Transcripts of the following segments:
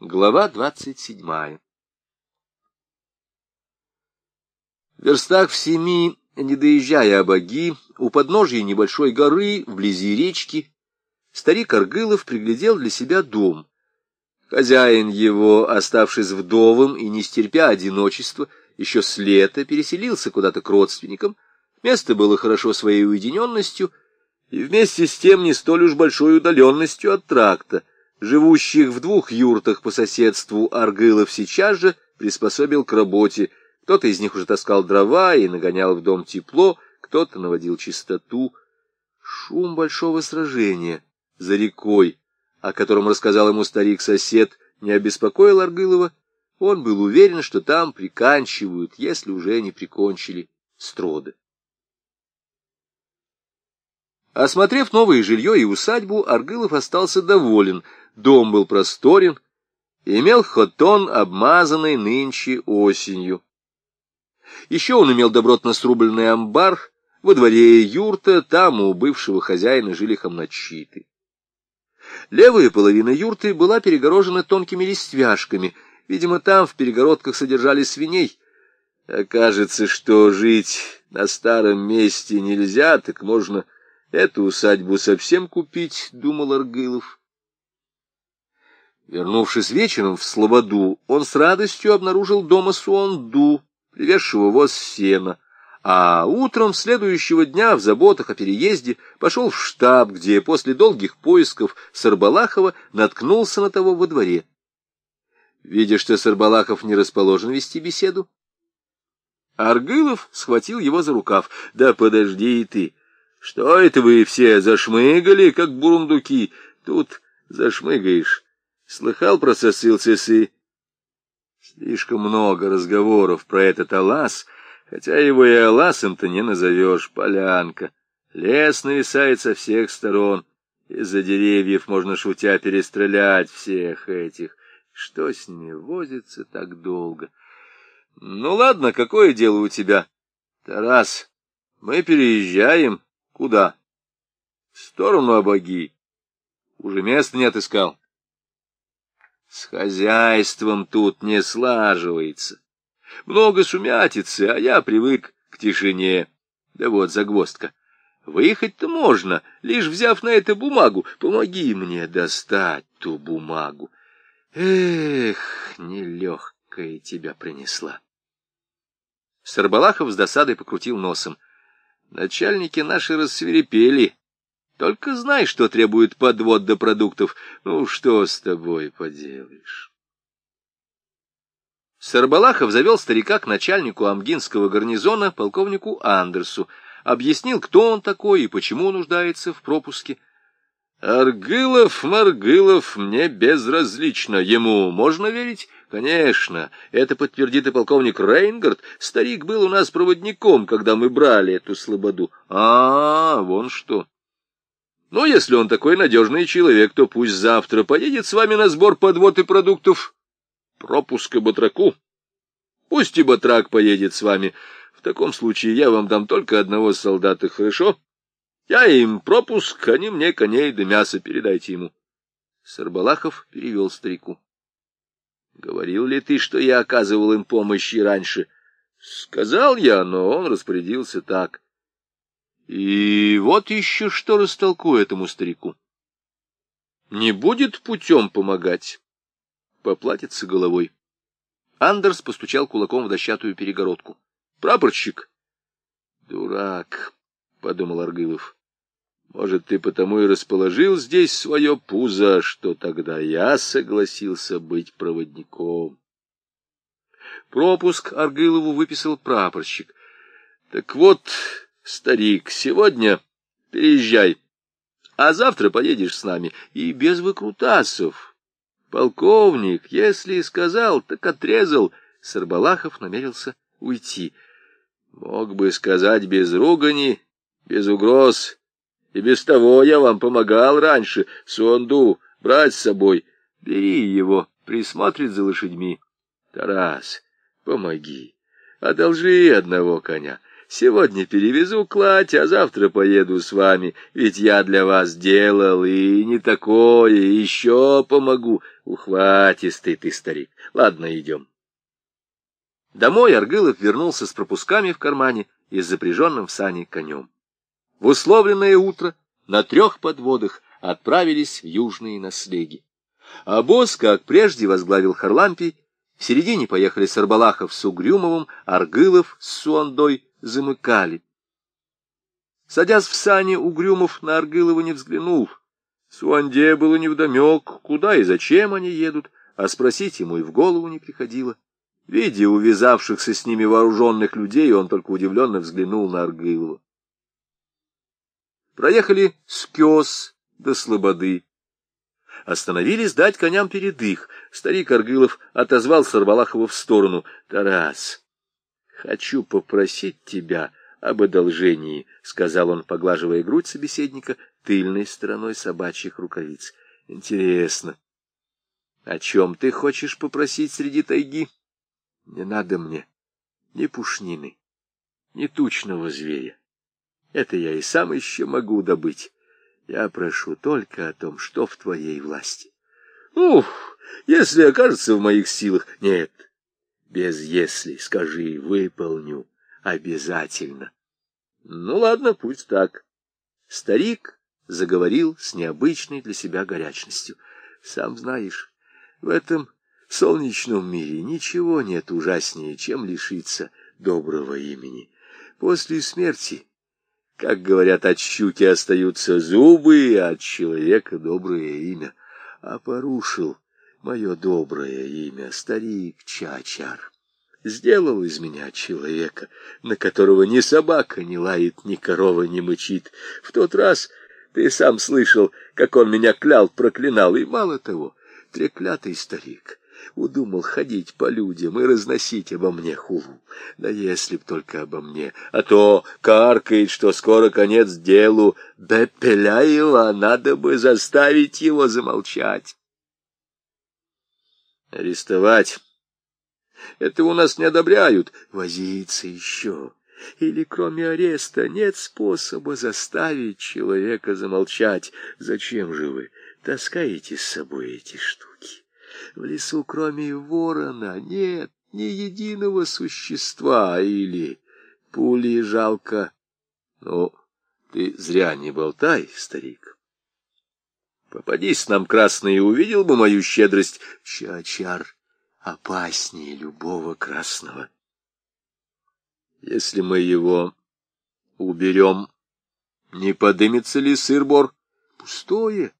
Глава двадцать седьмая В верстах в семи, не доезжая обоги, у подножья небольшой горы, вблизи речки, старик Аргылов приглядел для себя дом. Хозяин его, оставшись вдовым и не стерпя одиночества, еще с лета переселился куда-то к родственникам. Место было хорошо своей уединенностью и вместе с тем не столь уж большой удаленностью от тракта — Живущих в двух юртах по соседству Аргылов сейчас же приспособил к работе. Кто-то из них уже таскал дрова и нагонял в дом тепло, кто-то наводил чистоту. Шум большого сражения за рекой, о котором рассказал ему старик-сосед, не обеспокоил Аргылова. Он был уверен, что там приканчивают, если уже не прикончили строды. Осмотрев новое жилье и усадьбу, Аргылов остался доволен — Дом был просторен и имел хотон, обмазанный нынче осенью. Еще он имел добротно срубленный амбар, во дворе юрта, там у бывшего хозяина жили хамначиты. Левая половина юрты была перегорожена тонкими листвяшками, видимо, там в перегородках содержали свиней. Окажется, что жить на старом месте нельзя, так можно эту усадьбу совсем купить, — думал Аргылов. Вернувшись вечером в Слободу, он с радостью обнаружил дома Суонду, привезшего воз сена, а утром следующего дня в заботах о переезде пошел в штаб, где после долгих поисков Сарбалахова наткнулся на того во дворе. Видя, что Сарбалахов не расположен вести беседу, Аргылов схватил его за рукав. — Да подожди ты! Что это вы все зашмыгали, как бурундуки? Тут зашмыгаешь Слыхал про сосылцесы? Слишком много разговоров про этот Алас, хотя его и Аласом-то не назовешь, полянка. Лес нависает со всех сторон. Из-за деревьев можно, шутя, перестрелять всех этих. Что с ними возится так долго? Ну ладно, какое дело у тебя? Тарас, мы переезжаем. Куда? В сторону обоги. Уже места не отыскал. С хозяйством тут не слаживается. Много сумятицы, а я привык к тишине. Да вот загвоздка. Выехать-то можно, лишь взяв на это бумагу. Помоги мне достать ту бумагу. Эх, нелегкая тебя принесла. Сарбалахов с досадой покрутил носом. Начальники наши рассверепели. Только знай, что требует подвод до продуктов. Ну, что с тобой поделаешь? Сарбалахов завел старика к начальнику Амгинского гарнизона, полковнику Андерсу, объяснил, кто он такой и почему нуждается в пропуске. Аргылов, Маргылов, мне безразлично. Ему можно верить? Конечно. Это подтвердит и полковник Рейнгард. Старик был у нас проводником, когда мы брали эту слободу. А, вон что. Ну, если он такой надежный человек, то пусть завтра поедет с вами на сбор подвод и продуктов. Пропуска батраку. Пусть и батрак поедет с вами. В таком случае я вам дам только одного солдата, хорошо? Я им пропуск, они мне коней да мясо передайте ему. Сарбалахов перевел старику. Говорил ли ты, что я оказывал им помощь и раньше? Сказал я, но он распорядился так. И вот еще что растолкую этому старику. Не будет путем помогать. Поплатится головой. Андерс постучал кулаком в дощатую перегородку. Прапорщик. Дурак, подумал Аргылов. Может, ты потому и расположил здесь свое пузо, что тогда я согласился быть проводником. Пропуск Аргылову выписал прапорщик. Так вот, Старик, сегодня переезжай, а завтра поедешь с нами, и без выкрутасов. Полковник, если сказал, так отрезал. Сарбалахов намерился уйти. Мог бы сказать без ругани, без угроз. И без того я вам помогал раньше, сонду брать с собой. Бери его, присмотрит за лошадьми. Тарас, помоги, одолжи одного коня. Сегодня перевезу кладь, а завтра поеду с вами, ведь я для вас делал и не такое, еще помогу. Ухватистый ты, старик. Ладно, идем. Домой Аргылов вернулся с пропусками в кармане и с запряженным в сани конем. В условленное утро на трех подводах отправились в южные наслеги. А босс, как прежде, возглавил Харлампий, в середине поехали Сарбалахов с Угрюмовым, Аргылов с Суандой замыкали. Садясь в сани, Угрюмов на Аргылова не взглянул. Суанде было невдомек, куда и зачем они едут, а спросить ему и в голову не приходило. Видя увязавшихся с ними вооруженных людей, он только удивленно взглянул на Аргылова. Проехали с Кёс до Слободы. Остановились дать коням передых. Старик Аргылов отозвал Сарбалахова в сторону. — Тарас, хочу попросить тебя об одолжении, — сказал он, поглаживая грудь собеседника тыльной стороной собачьих рукавиц. — Интересно. — О чем ты хочешь попросить среди тайги? — Не надо мне ни пушнины, ни тучного зверя. Это я и сам еще могу добыть. Я прошу только о том, что в твоей власти. Ух, если окажется в моих силах... Нет, без «если», скажи, выполню. Обязательно. Ну, ладно, пусть так. Старик заговорил с необычной для себя горячностью. Сам знаешь, в этом солнечном мире ничего нет ужаснее, чем лишиться доброго имени. После смерти как говорят, от щуки остаются зубы, а от человека доброе имя. А порушил мое доброе имя старик Чачар. Сделал из меня человека, на которого ни собака не лает, ни корова не мычит. В тот раз ты сам слышал, как он меня клял, проклинал, и мало того, треклятый старик — удумал ходить по людям и разносить обо мне хулу. Да если б только обо мне, а то каркает, что скоро конец делу. Да Пеляева, надо бы заставить его замолчать. Арестовать. Это у нас не одобряют. Возиться еще. Или кроме ареста нет способа заставить человека замолчать. Зачем же вы таскаете с собой эти штуки? В лесу, кроме ворона, нет ни единого существа, или пули жалко. Ну, ты зря не болтай, старик. Попадись нам красный, и увидел бы мою щедрость. Чачар опаснее любого красного. Если мы его уберем, не подымется ли сыр-бор? Пустое.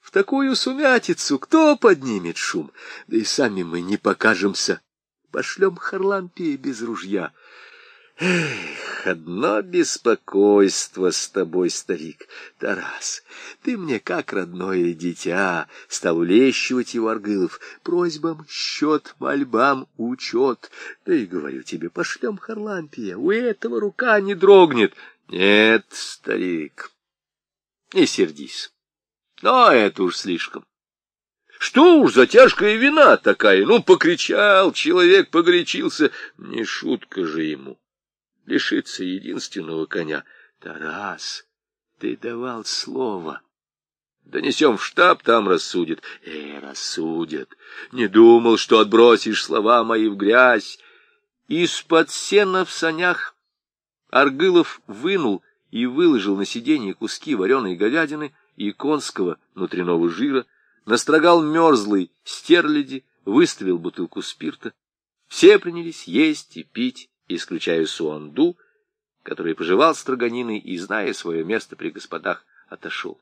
В такую сумятицу кто поднимет шум? Да и сами мы не покажемся. Пошлем Харлампии без ружья. Эх, одно беспокойство с тобой, старик. Тарас, ты мне как родное дитя, стал улещивать его Аргылов. Просьбам счет, мольбам учет. Да и говорю тебе, пошлем Харлампия, у этого рука не дрогнет. Нет, старик, не сердись. Но это уж слишком. Что уж за тяжкая вина такая? Ну, покричал, человек погорячился. Не шутка же ему. Лишиться единственного коня. Тарас, ты давал слово. Донесем в штаб, там рассудят. Э, рассудят. Не думал, что отбросишь слова мои в грязь. Из-под сена в санях Аргылов вынул и выложил на сиденье куски вареной говядины, и конского внутреннего жира, настрогал мерзлый стерляди, выставил бутылку спирта. Все принялись есть и пить, исключая Суанду, который пожевал строганины и, зная свое место при господах, отошел.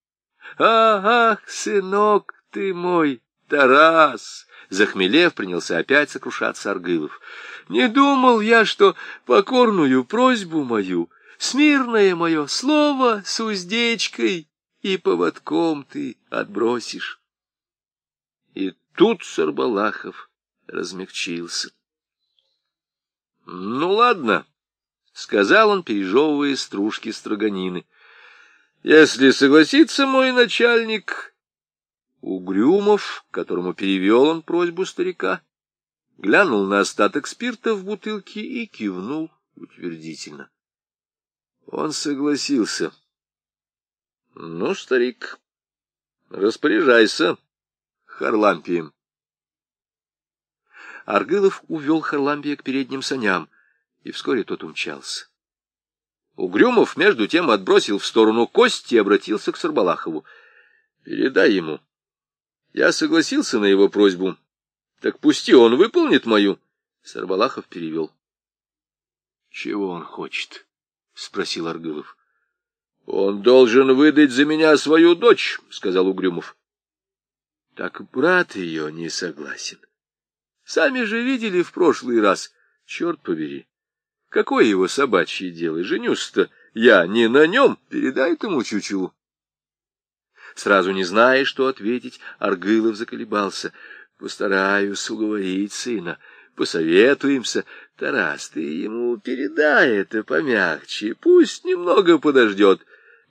— Ах, сынок ты мой, Тарас! Захмелев, принялся опять сокрушаться Аргылов. — Не думал я, что покорную просьбу мою, смирное мое слово с уздечкой и поводком ты отбросишь. И тут Сарбалахов размягчился. — Ну, ладно, — сказал он, пережевывая стружки строганины. — Если согласится мой начальник... Угрюмов, которому перевел он просьбу старика, глянул на остаток спирта в бутылке и кивнул утвердительно. Он согласился. — Ну, старик, распоряжайся Харлампием. Аргылов увел Харлампия к передним саням, и вскоре тот умчался. Угрюмов, между тем, отбросил в сторону кости и обратился к Сарбалахову. — Передай ему. Я согласился на его просьбу. Так пусти, он выполнит мою. Сарбалахов перевел. — Чего он хочет? — спросил Аргылов. — Он должен выдать за меня свою дочь, — сказал Угрюмов. — Так брат ее не согласен. Сами же видели в прошлый раз. Черт побери. Какое его собачье дело? Женюсь-то я не на нем. Передай этому чучелу. Сразу не зная, что ответить, Аргылов заколебался. Постараюсь уговорить сына. Посоветуемся. Тарас, ты ему передай это помягче. Пусть немного подождет.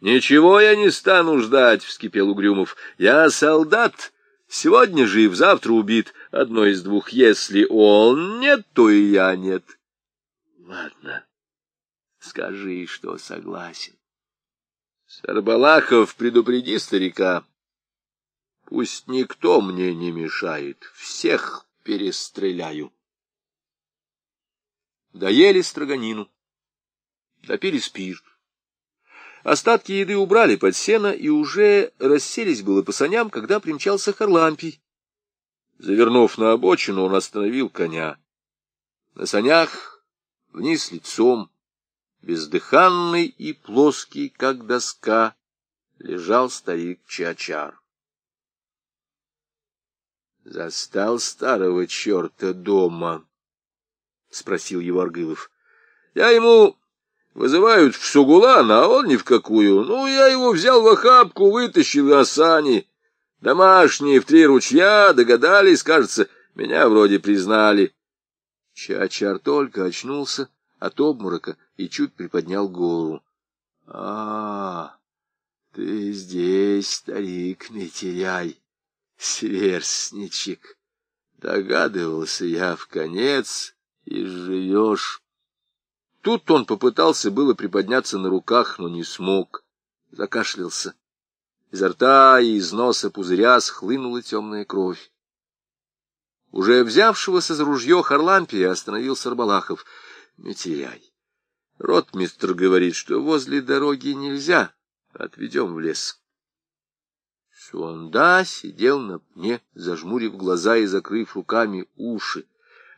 Ничего я не стану ждать, — вскипел Угрюмов. Я солдат. Сегодня жив, завтра убит. Одно из двух. Если он нет, то и я нет. Ладно, скажи, что согласен. Сарбалахов, предупреди старика. Пусть никто мне не мешает. Всех перестреляю. Доели строганину. Допили спирт. Остатки еды убрали под сено и уже расселись было по саням, когда примчался Харлампий. Завернув на обочину, он остановил коня. На санях, вниз лицом, бездыханный и плоский, как доска, лежал старик Чачар. Застал старого черта дома, — спросил его Аргылов. — Я ему вызывают в Сугулан, а он ни в какую. Ну, я его взял в охапку, вытащил на сани. Домашние в три ручья догадались, кажется, меня вроде признали. Чачар только очнулся от обморока и чуть приподнял голову. — А, ты здесь, старик Метеряй, сверстничек. Догадывался я в конец, и живешь. Тут он попытался было приподняться на руках, но не смог. Закашлялся. Изо рта и из носа пузыря схлынула темная кровь. Уже взявшегося за ружье Харлампия остановил Сарбалахов. — Не теряй. Ротмистр говорит, что возле дороги нельзя. Отведем в лес. Суанда сидел на пне, зажмурив глаза и закрыв руками уши.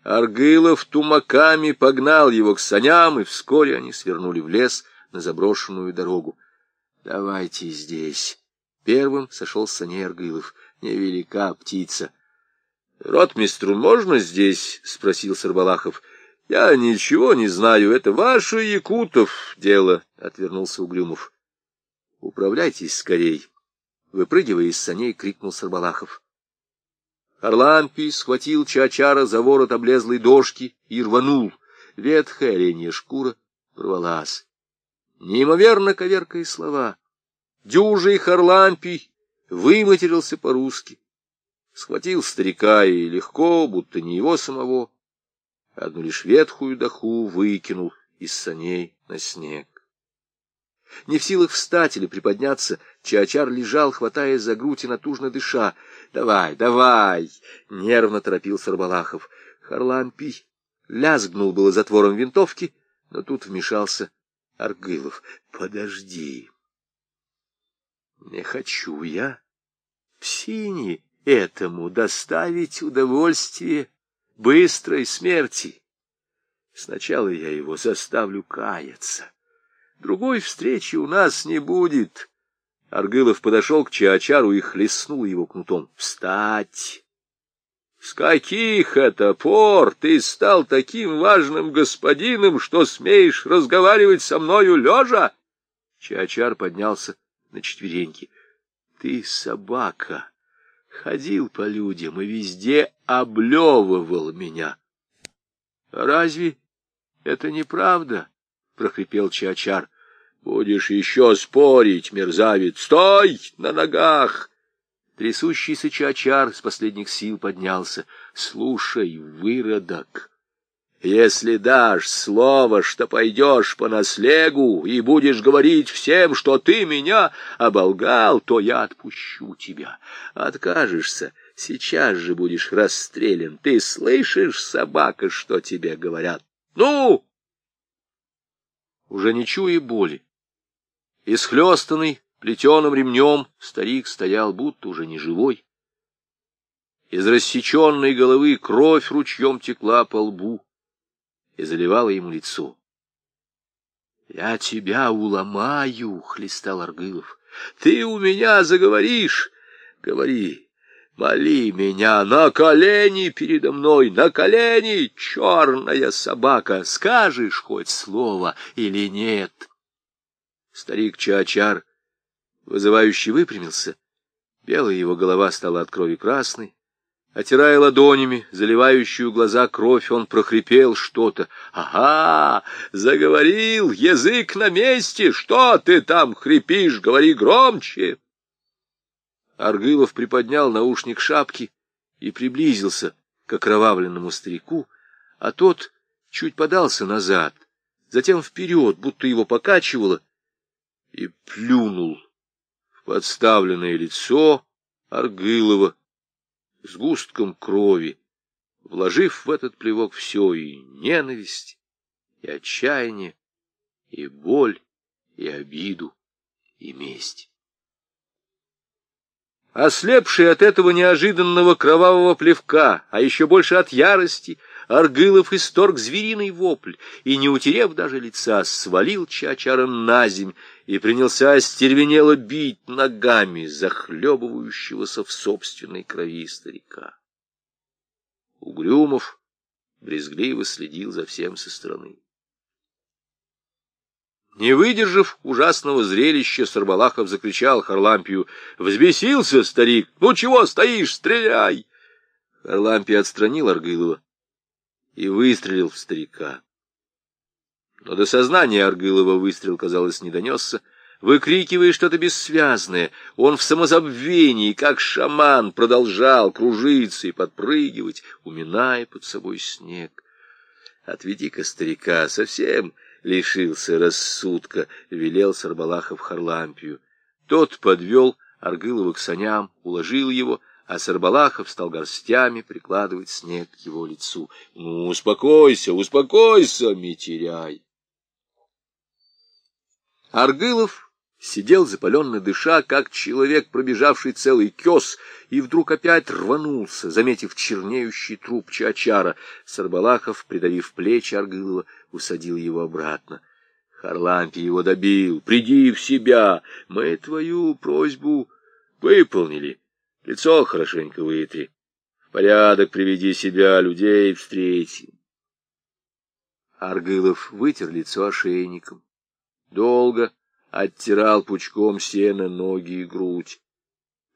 Аргылов тумаками погнал его к саням, и вскоре они свернули в лес на заброшенную дорогу. — Давайте здесь. Первым сошел с саней Аргылов. Невелика птица. — Ротмистру можно здесь? — спросил Сарбалахов. — Я ничего не знаю, это ваше Якутов дело, — отвернулся Угрюмов. — Управляйтесь скорей. Выпрыгивая из саней, крикнул Сарбалахов. Орлампий схватил Чачара за ворот облезлой дошки и рванул. Ветхая оленья шкура порвалась. Неимоверно коверкая слова. Дюжий Харлампий выматерился по-русски. Схватил старика и легко, будто не его самого, одну лишь ветхую доху выкинул из саней на снег. Не в силах встать или приподняться, Чачар лежал, хватаясь за грудь и натужно дыша. — Давай, давай! — нервно торопил Сарбалахов. Харлампий лязгнул было затвором винтовки, но тут вмешался Аргылов. — Подожди. — Не хочу я псине этому доставить удовольствие быстрой смерти. Сначала я его заставлю каяться. Другой встречи у нас не будет. Аргылов подошел к Чаачару и хлестнул его кнутом. «Встать!» «С каких это пор ты стал таким важным господином, что смеешь разговаривать со мною лежа?» Чаачар поднялся на четвереньки. «Ты собака, ходил по людям и везде облевывал меня». «Разве это неправда?» — прохрипел Чачар. — Будешь еще спорить, мерзавец! Стой на ногах! Трясущийся Чачар с последних сил поднялся. — Слушай, выродок, Если дашь слово, что пойдешь по наслегу и будешь говорить всем, что ты меня оболгал, то я отпущу тебя. Откажешься, сейчас же будешь расстрелян. Ты слышишь, собака, что тебе говорят? Ну! Уже не чуя боли, исхлестанный плетеным ремнем, старик стоял, будто уже не живой. Из рассеченной головы кровь ручьем текла по лбу и заливала ему лицо. «Я тебя уломаю!» — хлестал Аргылов. «Ты у меня заговоришь? Говори, моли меня на колени передо мной, на колени, черная собака! Скажешь хоть слово или нет?» Старик Чаачар вызывающе выпрямился. Белая его голова стала от крови красной. Отирая ладонями, заливающую глаза кровь, он прохрипел что-то. «Ага! Заговорил! Язык на месте! Что ты там хрипишь? Говори громче!» Аргылов приподнял наушник шапки и приблизился к окровавленному старику, а тот чуть подался назад, затем вперед, будто его покачивало, и плюнул в подставленное лицо Аргылова, с густком крови, вложив в этот плевок все и ненависть, и отчаяние, и боль, и обиду, и месть. Ослепший от этого неожиданного кровавого плевка, а еще больше от ярости, Аргылов исторг звериный вопль и, не утерев даже лица, свалил Чачара на земь и принялся остервенело бить ногами захлебывающегося в собственной крови старика. Угрюмов брезгливо следил за всем со стороны. Не выдержав ужасного зрелища, Сарбалахов закричал Харлампию. «Взбесился, старик! Ну чего стоишь? Стреляй!» Харлампий отстранил Аргылова и выстрелил в старика. Но до сознания Аргылова выстрел, казалось, не донесся. Выкрикивая что-то бессвязное, он в самозабвении, как шаман, продолжал кружиться и подпрыгивать, уминая под собой снег. «Отведи-ка старика, совсем лишился рассудка», — велел Сарбалахов Харлампию. Тот подвел Аргылова к саням, уложил его, а Сарбалахов стал горстями прикладывать снег к его лицу. «Ну, успокойся, успокойся, Митеряй!» Аргылов сидел запаленно дыша, как человек, пробежавший целый кес, и вдруг опять рванулся, заметив чернеющий труп Чачара. Сарбалахов, придавив плечи Аргылова, усадил его обратно. Харлампий его добил. «Приди в себя! Мы твою просьбу выполнили. Лицо хорошенько вытри. В порядок приведи себя, людей встрети». Аргылов вытер лицо ошейником долго оттирал пучком сена ноги и грудь.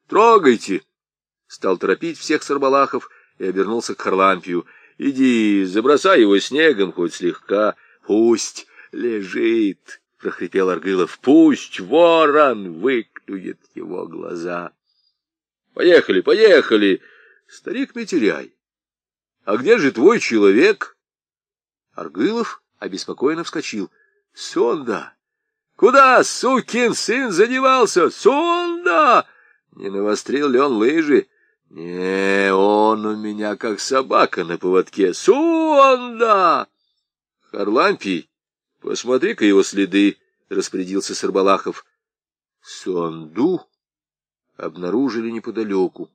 «Трогайте!» — стал торопить всех Сарбалахов и обернулся к Харлампию. «Иди, забросай его снегом хоть слегка. Пусть лежит!» — прохрипел Аргылов. «Пусть ворон выклюет его глаза!» «Поехали, поехали!» «Старик, не теряй!» «А где же твой человек?» Аргылов обеспокоенно вскочил. «Сонда!» Куда, сукин сын, задевался? Сонда! Не навострил ли он лыжи? Не, он у меня как собака на поводке. Сонда! Харлампий, посмотри-ка его следы, — распорядился Сарбалахов. Сонду обнаружили неподалеку.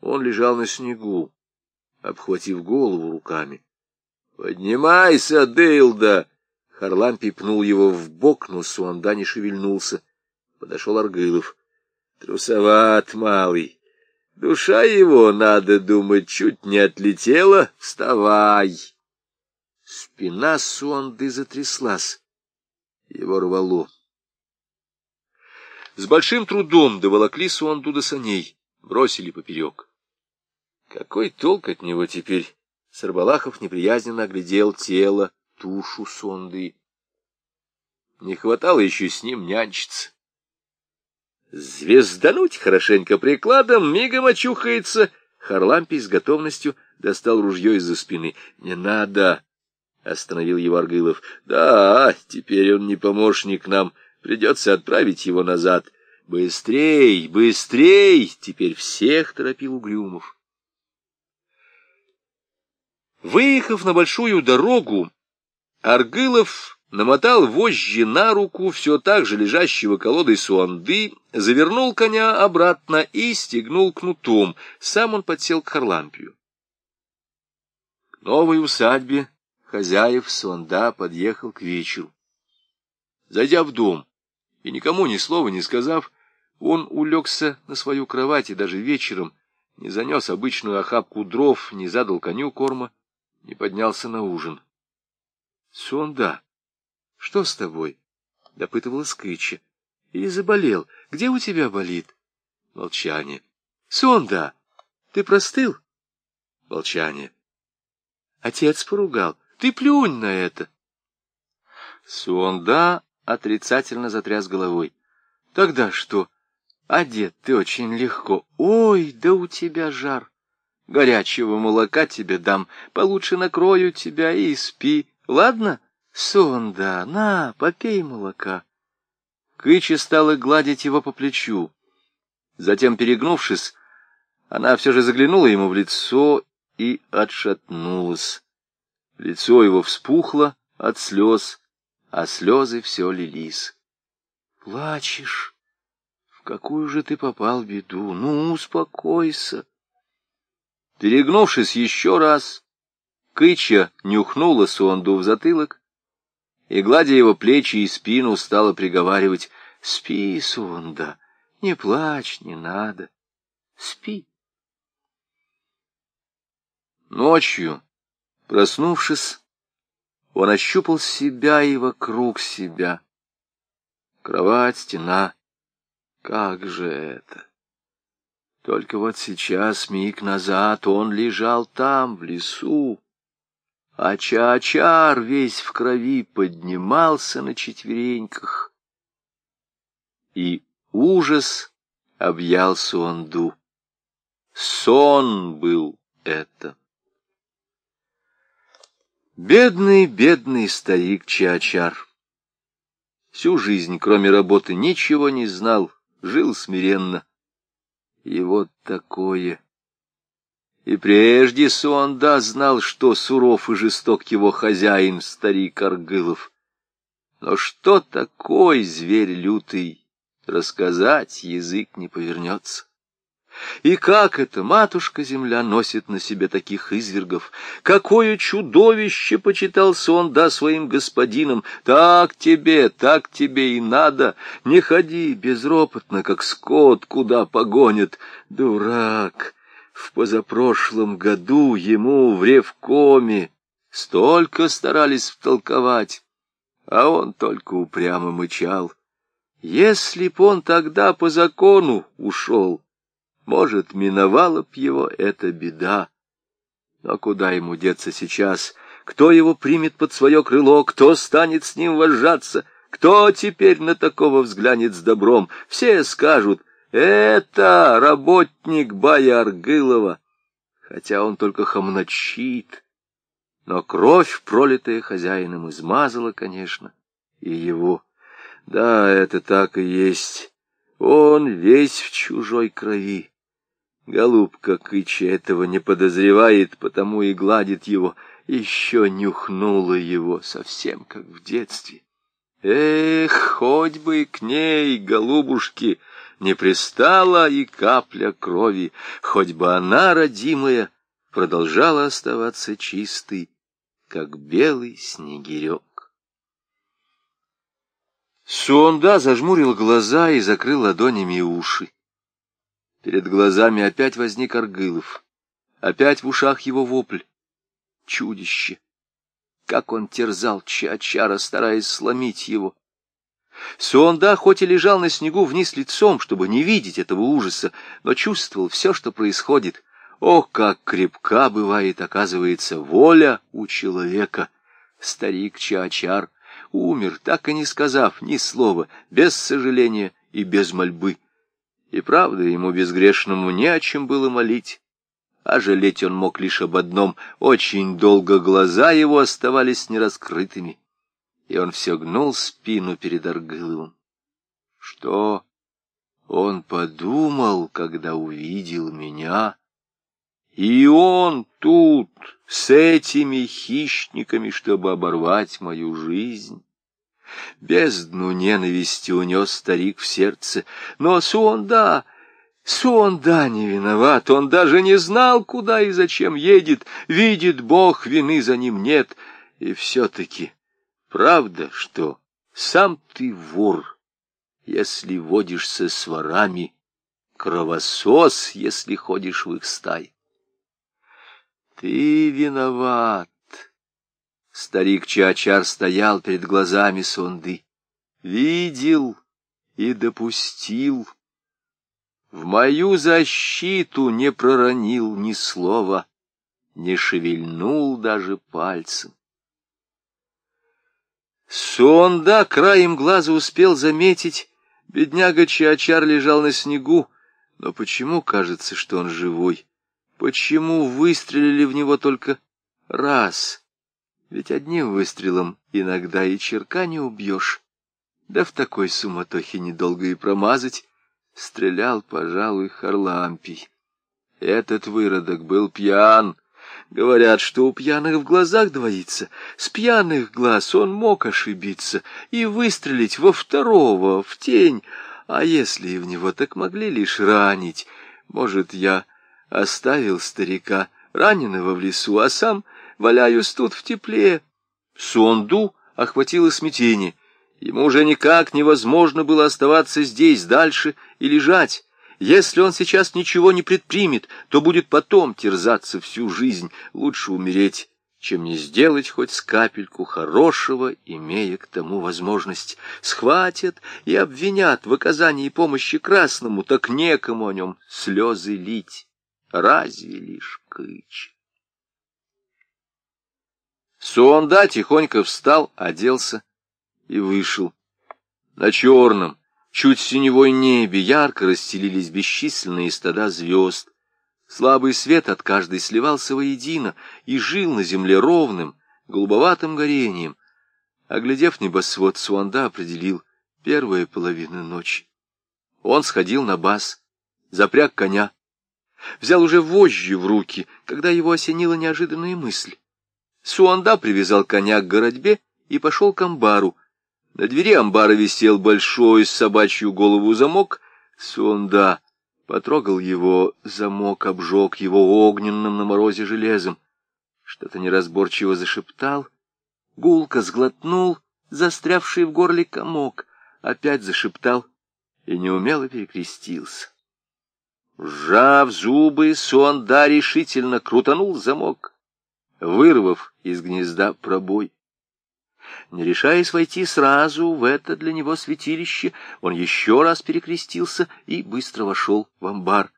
Он лежал на снегу, обхватив голову руками. — Поднимайся, дылда! Харлампий пнул его в бок, но Суанда не шевельнулся. Подошел Аргылов. Трусоват малый. Душа его, надо думать, чуть не отлетела. Вставай! Спина Суанды затряслась. Его рвало. С большим трудом доволокли Суанду до саней, бросили поперек. Какой толк от него теперь? Сарбалахов неприязненно оглядел тело тушу сонды. Не хватало еще с ним нянчиться. Звездануть хорошенько прикладом, мигом очухается, Харлампий с готовностью достал ружье из-за спины. «Не надо!» — остановил его Аргылов. «Да, теперь он не помощник нам. Придется отправить его назад». «Быстрей, быстрей!» — теперь всех торопил Угрюмов. Выехав на большую дорогу, Аргылов намотал вожжи на руку все так же лежащего колодой суанды, завернул коня обратно и стегнул кнутом. Сам он подсел к Харлампию. К новой усадьбе хозяев суанда подъехал к вечеру. Зайдя в дом и никому ни слова не сказав, он улегся на свою кровать и даже вечером не занес обычную охапку дров, не задал коню корма, не поднялся на ужин. — Суанда, что с тобой? — допытывалась Кыча. — Или заболел? Где у тебя болит? Молчание. — Сонда, ты простыл? Молчание. Отец поругал. Ты плюнь на это. Суонда отрицательно затряс головой. Тогда что? Одет ты очень легко. Ой, да у тебя жар. Горячего молока тебе дам, получше накрою тебя и спи. Ладно? Сонда, на, попей молока. Кычи стала гладить его по плечу. Затем, перегнувшись, она все же заглянула ему в лицо и отшатнулась. Лицо его вспухло от слез, а слезы все лились. — Плачешь? В какую же ты попал беду? Ну, успокойся. Перегнувшись еще раз, Кыча нюхнула Сонду в затылок и, гладя его плечи и спину, стала приговаривать «Спи, Сонда, не плачь, не надо, спи». Ночью, проснувшись, он ощупал себя и вокруг себя. Кровать, стена. Как же это? Только вот сейчас, миг назад, он лежал там, в лесу, а Чаачар весь в крови поднимался на четвереньках. И ужас объял Суанду. Сон был это. Бедный, бедный старик Чаачар. Всю жизнь, кроме работы, ничего не знал, жил смиренно. И вот такое. И прежде Суанда знал, что суров и жесток его хозяин, старик Аргылов. Но что такой зверь лютый, рассказать язык не повернется. И как это матушка-земля носит на себе таких извергов? Какое чудовище почитался он, своим господином! Так тебе, так тебе и надо! Не ходи безропотно, как скот, куда погонят! Дурак! В позапрошлом году ему в ревкоме столько старались втолковать, а он только упрямо мычал. Если б он тогда по закону ушел, может, миновала б его эта беда. Но куда ему деться сейчас? Кто его примет под свое крыло? Кто станет с ним вожаться? Кто теперь на такого взглянет с добром? Все скажут, это работник Бая хотя он только хомночит. Но кровь, пролитая хозяином, измазала, конечно, и его. Да, это так и есть. Он весь в чужой крови. Голубка Кыча этого не подозревает, потому и гладит его, еще нюхнула его, совсем как в детстве. Эх, хоть бы к ней, голубушки, не пристала и капля крови, хоть бы она, родимая, продолжала оставаться чистой, как белый снегирек. Суонда зажмурил глаза и закрыл ладонями уши. Перед глазами опять возник Аргылов. Опять в ушах его вопль. Чудище! Как он терзал Чачара, стараясь сломить его. Суонда хоть и лежал на снегу вниз лицом, чтобы не видеть этого ужаса, но чувствовал все, что происходит. Ох, как крепка бывает, оказывается, воля у человека! Старик Чачар умер, так и не сказав ни слова, без сожаления и без мольбы. И правда, ему безгрешному не о чем было молить. а жалеть он мог лишь об одном. Очень долго глаза его оставались нераскрытыми, и он все гнул спину перед Аргыловым. Что он подумал, когда увидел меня? И он тут, с этими хищниками, чтобы оборвать мою жизнь. Бездну ненависти унес старик в сердце, но Суонда... Суонда не виноват, он даже не знал, куда и зачем едет, видит Бог, вины за ним нет. И все-таки правда, что сам ты вор, если водишься с ворами, кровосос, если ходишь в их стай. Ты виноват. Старик Чачар стоял перед глазами сонды. Видел и допустил. В мою защиту не проронил ни слова, не шевельнул даже пальцем. Сонда краем глаза успел заметить, бедняга Чачар лежал на снегу, но почему кажется, что он живой? Почему выстрелили в него только раз? Ведь одним выстрелом иногда и черка не убьешь. Да в такой суматохе недолго и промазать. Стрелял, пожалуй, Харлампий. Этот выродок был пьян. Говорят, что у пьяных в глазах двоится. С пьяных глаз он мог ошибиться и выстрелить во второго, в тень. А если и в него, так могли лишь ранить. Может, я Оставил старика, раненого в лесу, а сам валяюсь тут в тепле. Сонду охватило смятение. Ему уже никак невозможно было оставаться здесь дальше и лежать. Если он сейчас ничего не предпримет, то будет потом терзаться всю жизнь. Лучше умереть, чем не сделать хоть с капельку хорошего, имея к тому возможность. Схватят и обвинят в оказании помощи красному, так некому о нем слезы лить разве лишь кыч. Суонда тихонько встал, оделся и вышел. На черном, чуть синевой небе ярко расстелились бесчисленные стада звезд. Слабый свет от каждой сливался воедино и жил на земле ровным, голубоватым горением. Оглядев небосвод, Суанда определил первая половина ночи. Он сходил на бас, запряг коня, взял уже вожжи в руки, когда его осенила неожиданная мысль. Суанда привязал коня к городьбе и пошел к амбару. На двери амбара висел большой собачью голову замок. Суанда потрогал его, замок обжег его огненным на морозе железом. Что-то неразборчиво зашептал. Гулко сглотнул застрявший в горле комок, опять зашептал и неумело перекрестился. Сжав зубы, Суанда решительно крутанул замок, вырвав из гнезда пробой. Не решаясь войти сразу в это для него святилище, он еще раз перекрестился и быстро вошел в амбар.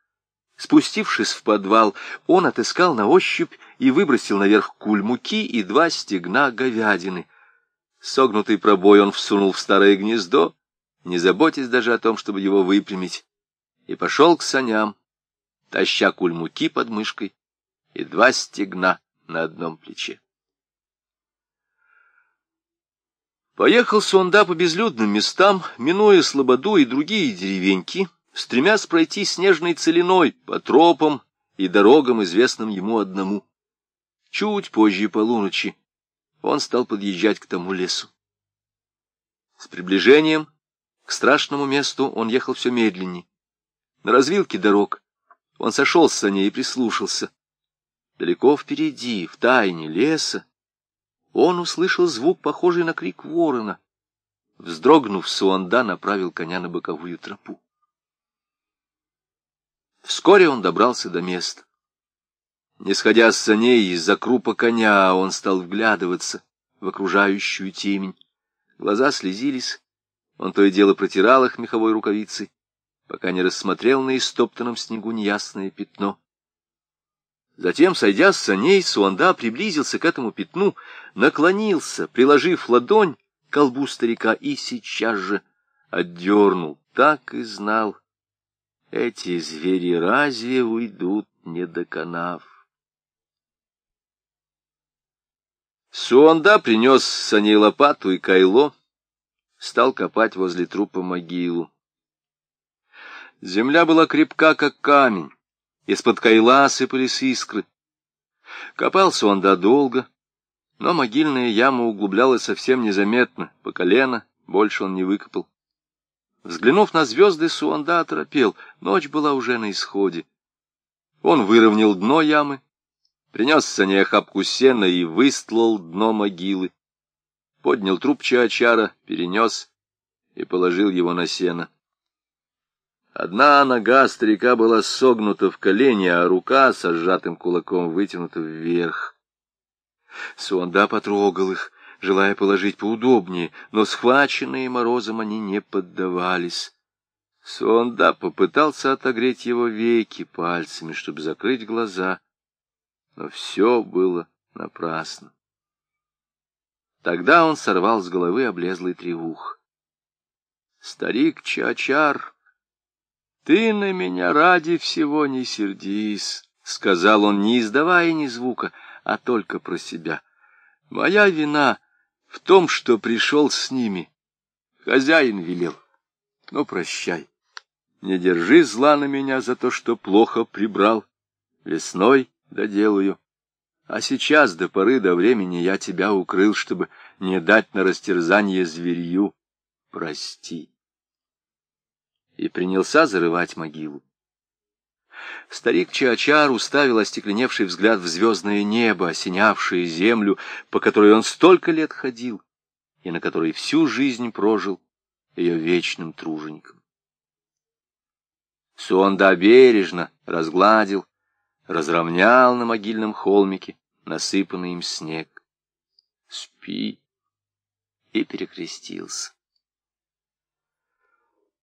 Спустившись в подвал, он отыскал на ощупь и выбросил наверх куль муки и два стегна говядины. Согнутый пробой он всунул в старое гнездо, не заботясь даже о том, чтобы его выпрямить и пошел к саням, таща куль муки под мышкой и два стегна на одном плече. Поехал Сонда по безлюдным местам, минуя Слободу и другие деревеньки, стремясь пройти снежной целиной по тропам и дорогам, известным ему одному. Чуть позже полуночи он стал подъезжать к тому лесу. С приближением к страшному месту он ехал все медленнее. На развилке дорог он сошел с саней и прислушался. Далеко впереди, в тайне леса, он услышал звук, похожий на крик ворона. Вздрогнув, Суанда направил коня на боковую тропу. Вскоре он добрался до места. Не сходя с саней из-за крупа коня, он стал вглядываться в окружающую темень. Глаза слезились, он то и дело протирал их меховой рукавицей пока не рассмотрел на истоптанном снегу неясное пятно. Затем, сойдя с саней, Суанда приблизился к этому пятну, наклонился, приложив ладонь к колбу старика, и сейчас же отдернул. Так и знал. эти звери разве уйдут, не доконав? Суонда принес с саней лопату и кайло, стал копать возле трупа могилу. Земля была крепка, как камень, из-под кайла сыпались искры. Копался он долго, но могильная яма углублялась совсем незаметно, по колено, больше он не выкопал. Взглянув на звезды, Суанда оторопел, ночь была уже на исходе. Он выровнял дно ямы, принес сане охапку сена и выстлал дно могилы. Поднял труп Чаачара, перенес и положил его на сено. Одна нога старика была согнута в колени, а рука со сжатым кулаком вытянута вверх. Суанда потрогал их, желая положить поудобнее, но схваченные морозом они не поддавались. Суанда попытался отогреть его веки пальцами, чтобы закрыть глаза, но все было напрасно. Тогда он сорвал с головы облезлый тревух. Старик Чачар «Ты на меня ради всего не сердись», — сказал он, не издавая ни звука, а только про себя. «Моя вина в том, что пришел с ними. Хозяин велел. Ну, прощай. Не держи зла на меня за то, что плохо прибрал. Весной доделаю. А сейчас до поры до времени я тебя укрыл, чтобы не дать на растерзание зверью. Прости» и принялся зарывать могилу. Старик Чаачар уставил остекленевший взгляд в звездное небо, осенявшее землю, по которой он столько лет ходил, и на которой всю жизнь прожил ее вечным тружеником. Суонда бережно разгладил, разровнял на могильном холмике насыпанный им снег. Спи и перекрестился.